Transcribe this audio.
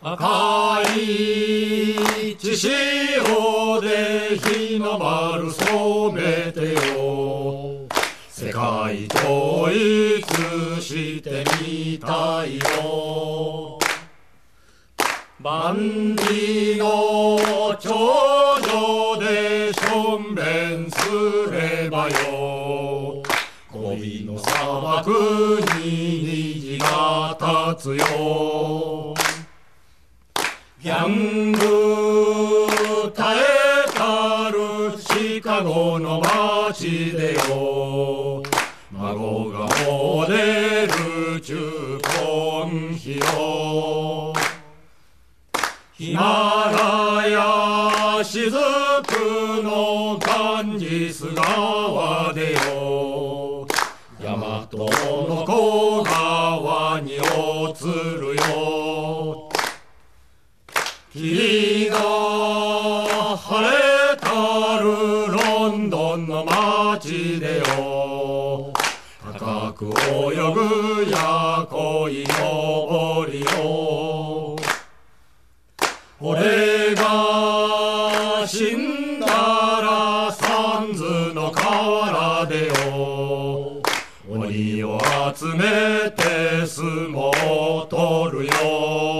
赤い血潮で日の丸染めてよ。世界統一してみたいよ。万里の頂上でしょんべんすればよ。ゴミの砂漠に虹が立つよ。ギャング耐えたるシカゴの街でよ。孫がモデル中根広ヒマラヤ雫のガンジス川でよ。大和の小川に移るよ。霧が晴れたるロンドンの街でよ。高く泳ぐや恋のぼりよ俺が死んだらサンズの河原でよ。鬼を集めて相撲を取るよ。